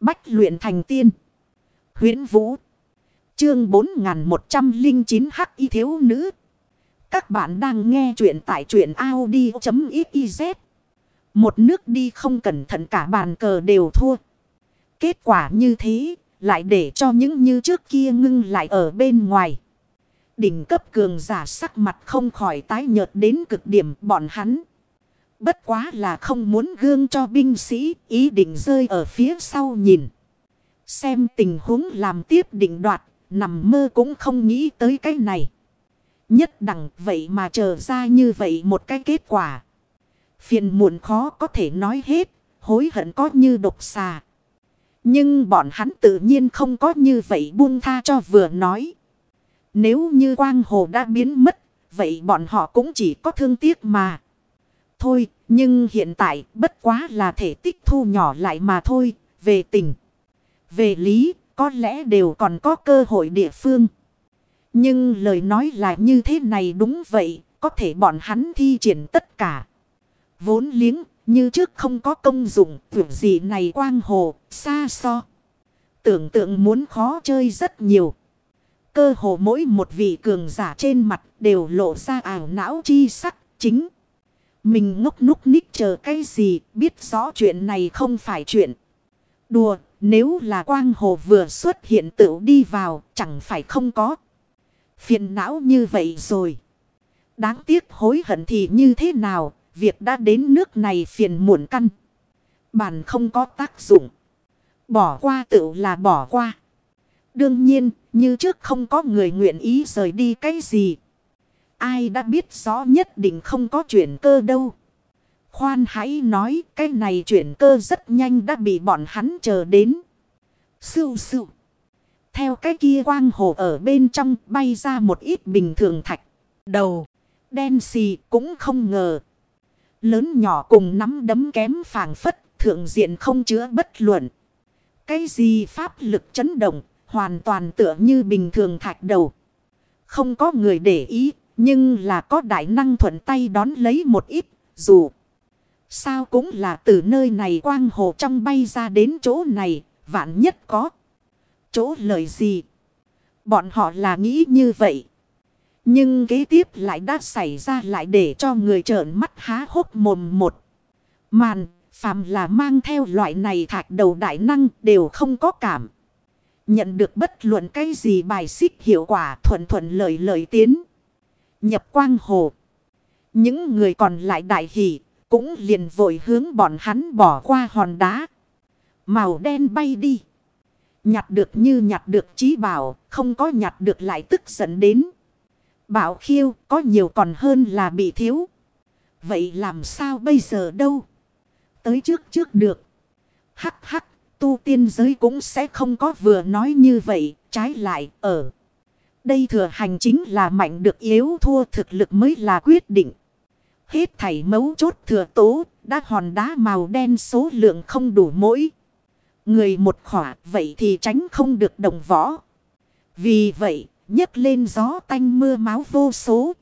Bách luyện thành tiên. huyễn Vũ. Chương 4109 Hắc Y Thiếu Nữ. Các bạn đang nghe truyện tại truyện Audi.xyz. Một nước đi không cẩn thận cả bàn cờ đều thua. Kết quả như thế, lại để cho những như trước kia ngưng lại ở bên ngoài. Đỉnh cấp cường giả sắc mặt không khỏi tái nhợt đến cực điểm bọn hắn. Bất quá là không muốn gương cho binh sĩ ý định rơi ở phía sau nhìn. Xem tình huống làm tiếp định đoạt, nằm mơ cũng không nghĩ tới cái này. Nhất đẳng vậy mà chờ ra như vậy một cái kết quả. Phiền muộn khó có thể nói hết, hối hận có như độc xà. Nhưng bọn hắn tự nhiên không có như vậy buông tha cho vừa nói. Nếu như quang hồ đã biến mất, vậy bọn họ cũng chỉ có thương tiếc mà. Thôi, nhưng hiện tại bất quá là thể tích thu nhỏ lại mà thôi, về tình. Về lý, có lẽ đều còn có cơ hội địa phương. Nhưng lời nói là như thế này đúng vậy, có thể bọn hắn thi triển tất cả. Vốn liếng, như trước không có công dụng, tưởng gì này quang hồ, xa so. Tưởng tượng muốn khó chơi rất nhiều. Cơ hồ mỗi một vị cường giả trên mặt đều lộ ra ảo não chi sắc chính. Mình ngốc núc ních chờ cái gì biết rõ chuyện này không phải chuyện. Đùa nếu là quang hồ vừa xuất hiện tự đi vào chẳng phải không có. Phiền não như vậy rồi. Đáng tiếc hối hận thì như thế nào việc đã đến nước này phiền muộn căn. Bản không có tác dụng. Bỏ qua tự là bỏ qua. Đương nhiên, như trước không có người nguyện ý rời đi cái gì. Ai đã biết rõ nhất định không có chuyển cơ đâu. Khoan hãy nói, cái này chuyển cơ rất nhanh đã bị bọn hắn chờ đến. Sưu sưu. Theo cái kia quang hồ ở bên trong, bay ra một ít bình thường thạch. Đầu. Đen xì cũng không ngờ. Lớn nhỏ cùng nắm đấm kém phàng phất. Thượng diện không chứa bất luận. Cái gì pháp lực chấn động. Hoàn toàn tựa như bình thường thạch đầu. Không có người để ý. Nhưng là có đại năng thuận tay đón lấy một ít. Dù. Sao cũng là từ nơi này quang hồ trong bay ra đến chỗ này. Vạn nhất có. Chỗ lời gì. Bọn họ là nghĩ như vậy. Nhưng kế tiếp lại đã xảy ra lại để cho người trợn mắt há hốc mồm một. Màn, phàm là mang theo loại này thạch đầu đại năng đều không có cảm. Nhận được bất luận cái gì bài xích hiệu quả thuận thuận lợi lợi tiến. Nhập quang hồ. Những người còn lại đại hỷ cũng liền vội hướng bọn hắn bỏ qua hòn đá. Màu đen bay đi. Nhặt được như nhặt được trí bảo, không có nhặt được lại tức giận đến. Bảo khiêu có nhiều còn hơn là bị thiếu. Vậy làm sao bây giờ đâu? Tới trước trước được. Hắc hắc, tu tiên giới cũng sẽ không có vừa nói như vậy, trái lại, ở. Đây thừa hành chính là mạnh được yếu thua thực lực mới là quyết định. Hết thảy mấu chốt thừa tố, đã hòn đá màu đen số lượng không đủ mỗi. Người một khỏa vậy thì tránh không được đồng võ. Vì vậy, nhấc lên gió tanh mưa máu vô số.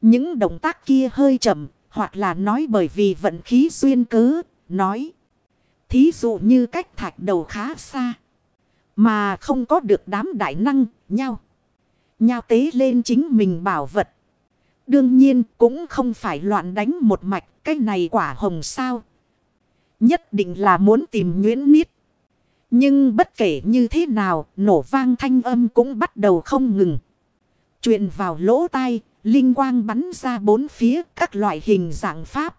Những động tác kia hơi chậm, hoặc là nói bởi vì vận khí duyên cớ, nói. Thí dụ như cách thạch đầu khá xa. Mà không có được đám đại năng, nhau. Nhao tế lên chính mình bảo vật. Đương nhiên cũng không phải loạn đánh một mạch, cái này quả hồng sao. Nhất định là muốn tìm nhuyễn niết. Nhưng bất kể như thế nào, nổ vang thanh âm cũng bắt đầu không ngừng. Chuyện vào lỗ tai, linh quang bắn ra bốn phía các loại hình dạng pháp.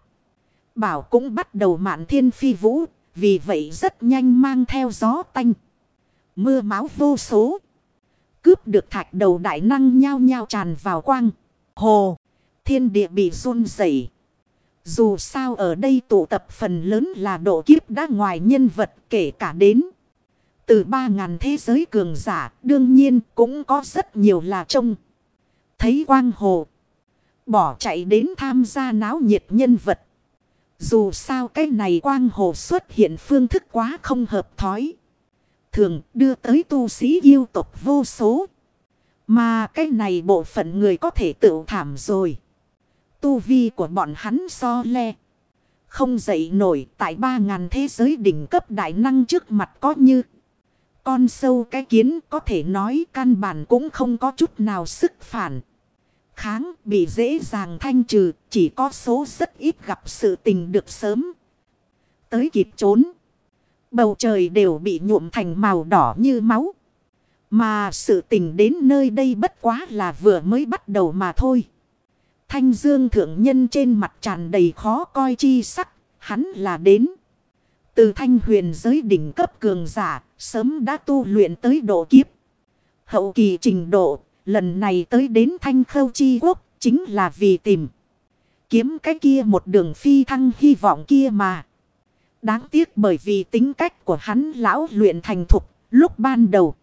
Bảo cũng bắt đầu mạn thiên phi vũ, vì vậy rất nhanh mang theo gió tanh. Mưa máu vô số. Cướp được thạch đầu đại năng nhao nhao tràn vào quang. Hồ, thiên địa bị run rẩy. Dù sao ở đây tụ tập phần lớn là độ kiếp đã ngoài nhân vật kể cả đến. Từ ba ngàn thế giới cường giả đương nhiên cũng có rất nhiều là trông. Thấy quang hồ. Bỏ chạy đến tham gia náo nhiệt nhân vật. Dù sao cái này quang hồ xuất hiện phương thức quá không hợp thói. Thường đưa tới tu sĩ yêu tục vô số. Mà cái này bộ phận người có thể tự thảm rồi. Tu vi của bọn hắn so le. không dậy nổi tại ba ngàn thế giới đỉnh cấp đại năng trước mặt có như. Con sâu cái kiến có thể nói căn bản cũng không có chút nào sức phản. Kháng bị dễ dàng thanh trừ, chỉ có số rất ít gặp sự tình được sớm. Tới kịp trốn. Bầu trời đều bị nhuộm thành màu đỏ như máu. Mà sự tình đến nơi đây bất quá là vừa mới bắt đầu mà thôi. Thanh dương thượng nhân trên mặt tràn đầy khó coi chi sắc. Hắn là đến. Từ thanh huyền giới đỉnh cấp cường giả. Sớm đã tu luyện tới độ kiếp. Hậu kỳ trình độ. Lần này tới đến thanh khâu chi quốc. Chính là vì tìm. Kiếm cái kia một đường phi thăng hy vọng kia mà. Đáng tiếc bởi vì tính cách của hắn lão luyện thành thục. Lúc ban đầu.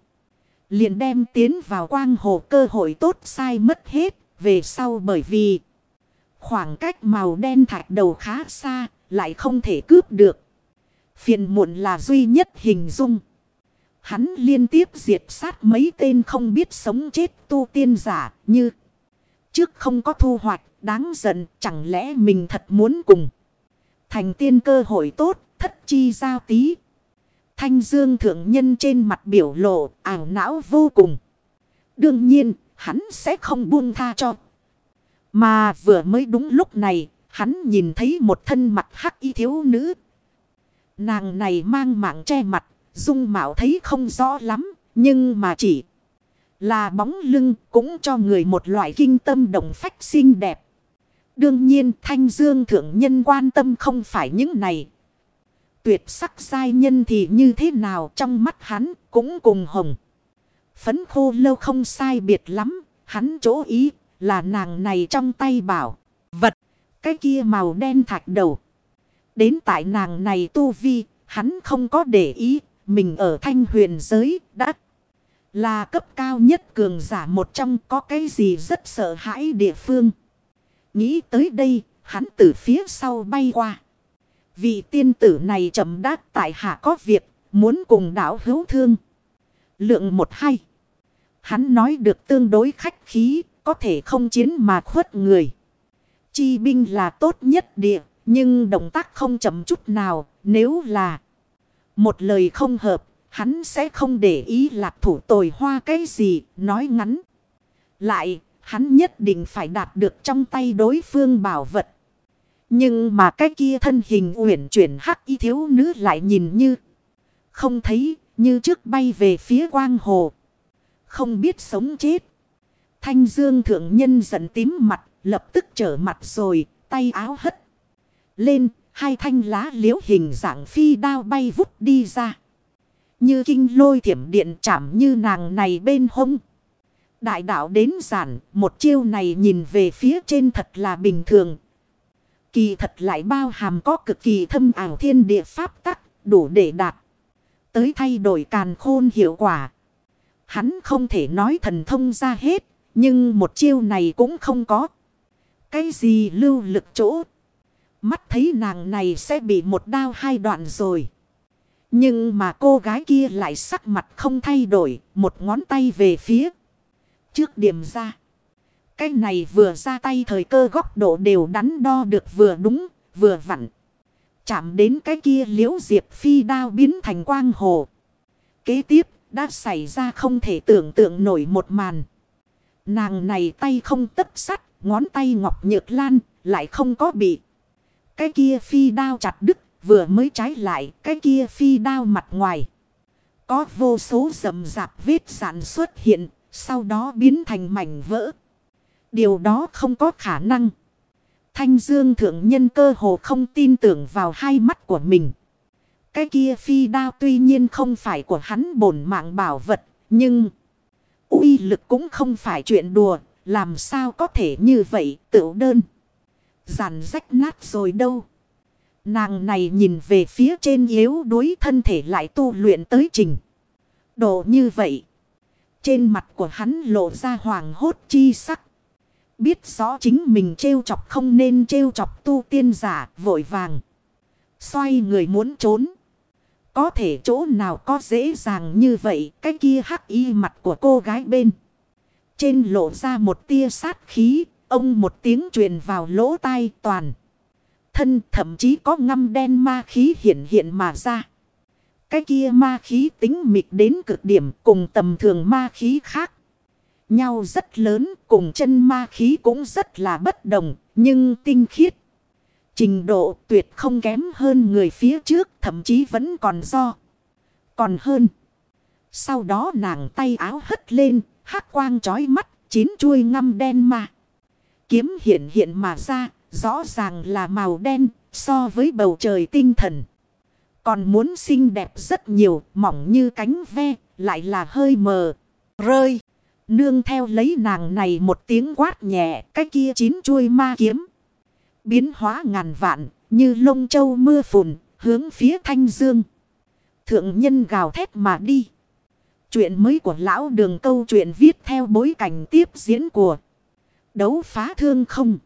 Liền đem tiến vào quang hồ cơ hội tốt sai mất hết. Về sau bởi vì khoảng cách màu đen thạch đầu khá xa, lại không thể cướp được. Phiền muộn là duy nhất hình dung. Hắn liên tiếp diệt sát mấy tên không biết sống chết tu tiên giả như trước không có thu hoạch, đáng giận, chẳng lẽ mình thật muốn cùng. Thành tiên cơ hội tốt, thất chi giao tí. Thanh dương thượng nhân trên mặt biểu lộ, ảo não vô cùng. Đương nhiên, hắn sẽ không buông tha cho mà vừa mới đúng lúc này, hắn nhìn thấy một thân mặt hắc y thiếu nữ. Nàng này mang mạng che mặt, dung mạo thấy không rõ lắm, nhưng mà chỉ là bóng lưng cũng cho người một loại kinh tâm động phách xinh đẹp. Đương nhiên thanh dương thượng nhân quan tâm không phải những này. Tuyệt sắc giai nhân thì như thế nào trong mắt hắn cũng cùng hồng. Phấn khô lâu không sai biệt lắm, hắn chỗ ý là nàng này trong tay bảo. Vật. Cái kia màu đen thạch đầu. Đến tại nàng này tu vi. Hắn không có để ý. Mình ở thanh huyền giới đã. Là cấp cao nhất cường giả một trong có cái gì rất sợ hãi địa phương. Nghĩ tới đây. Hắn từ phía sau bay qua. Vị tiên tử này chậm đát tại hạ có việc. Muốn cùng đảo hữu thương. Lượng một hay. Hắn nói được tương đối khách khí có thể không chiến mà khuất người. Chi binh là tốt nhất địa, nhưng động tác không chậm chút nào, nếu là một lời không hợp, hắn sẽ không để ý lạc thủ tồi hoa cái gì, nói ngắn. Lại, hắn nhất định phải đạt được trong tay đối phương bảo vật. Nhưng mà cái kia thân hình uyển chuyển hắc y thiếu nữ lại nhìn như không thấy, như trước bay về phía quang hồ. Không biết sống chết. Thanh dương thượng nhân giận tím mặt, lập tức trở mặt rồi, tay áo hất. Lên, hai thanh lá liễu hình dạng phi đao bay vút đi ra. Như kinh lôi thiểm điện chạm như nàng này bên hông. Đại đạo đến giản, một chiêu này nhìn về phía trên thật là bình thường. Kỳ thật lại bao hàm có cực kỳ thâm ảo thiên địa pháp tắc, đủ để đạt. Tới thay đổi càn khôn hiệu quả. Hắn không thể nói thần thông ra hết, nhưng một chiêu này cũng không có. Cái gì lưu lực chỗ. Mắt thấy nàng này sẽ bị một đao hai đoạn rồi. Nhưng mà cô gái kia lại sắc mặt không thay đổi. Một ngón tay về phía. Trước điểm ra. Cái này vừa ra tay thời cơ góc độ đều đắn đo được vừa đúng, vừa vặn. Chạm đến cái kia liễu diệp phi đao biến thành quang hồ. Kế tiếp đã xảy ra không thể tưởng tượng nổi một màn. Nàng này tay không tất sắt, ngón tay ngọc nhược lan, lại không có bị. Cái kia phi đao chặt đứt, vừa mới trái lại, cái kia phi đao mặt ngoài. Có vô số rầm rạp vết sản xuất hiện, sau đó biến thành mảnh vỡ. Điều đó không có khả năng. Thanh Dương thượng nhân cơ hồ không tin tưởng vào hai mắt của mình. Cái kia phi đao tuy nhiên không phải của hắn bổn mạng bảo vật, nhưng uy lực cũng không phải chuyện đùa, làm sao có thể như vậy tựu đơn. Giàn rách nát rồi đâu. Nàng này nhìn về phía trên yếu đuối thân thể lại tu luyện tới trình. Độ như vậy. Trên mặt của hắn lộ ra hoàng hốt chi sắc. Biết rõ chính mình trêu chọc không nên trêu chọc tu tiên giả, vội vàng. Xoay người muốn trốn. Có thể chỗ nào có dễ dàng như vậy. Cái kia hắc y mặt của cô gái bên. Trên lộ ra một tia sát khí. Ông một tiếng truyền vào lỗ tai toàn. thân thậm chí có ngâm đen ma khí hiện hiện mà ra. Cái kia ma khí tính mịt đến cực điểm cùng tầm thường ma khí khác. Nhau rất lớn cùng chân ma khí cũng rất là bất đồng nhưng tinh khiết. Trình độ tuyệt không kém hơn người phía trước thậm chí vẫn còn do. Còn hơn. Sau đó nàng tay áo hất lên, hát quang chói mắt, chín chuôi ngăm đen mà. Kiếm hiện hiện mà ra, rõ ràng là màu đen so với bầu trời tinh thần. Còn muốn xinh đẹp rất nhiều, mỏng như cánh ve, lại là hơi mờ, rơi. Nương theo lấy nàng này một tiếng quát nhẹ, cái kia chín chuôi ma kiếm. Biến hóa ngàn vạn, như lông châu mưa phùn, hướng phía thanh dương. Thượng nhân gào thét mà đi. Chuyện mới của lão đường câu chuyện viết theo bối cảnh tiếp diễn của đấu phá thương không.